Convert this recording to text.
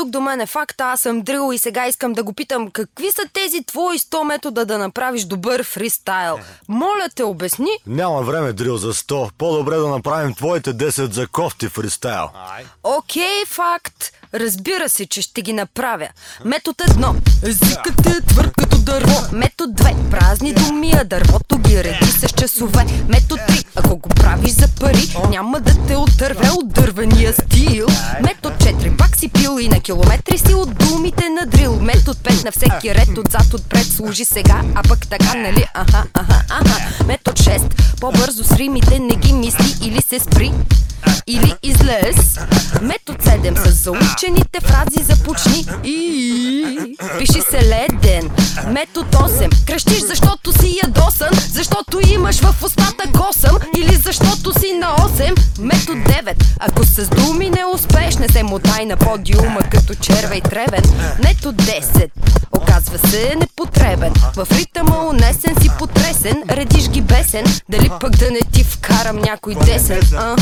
тук до мен е факта, аз съм дрил и сега искам да го питам какви са тези твои 100 метода да направиш добър фристайл. Моля те, обясни. Няма време, Дрил, за 100. По-добре да направим твоите 10 за кофти фристайл. Окей, факт. Разбира се, че ще ги направя. Метод едно. Езикът ти е твърд като дърво. Метод 2. Празни думи, а дървото ги реди с часове. Метод 3. Ако го правиш за пари, няма да те отърве от дървения стил. Метод и на километри си от думите на дрил. Метод 5. На всеки ред отзад отпред служи сега, а пък така, нали? Аха, аха, аха. Метод 6. По-бързо с римите не ги мисли или се спри или излез. Метод 7 с заучените фрази започни и пиши се леден. Метод 8 крещиш защото си ядосан, защото имаш в устата 8. Метод 9 ако с думи не успееш, не се мотай на подиума като черва и тревен. Метод 10 оказва се непотребен. В ритъма унесен си потресен, редиш ги бесен, дали пък да не ти вкарам някой десен. А?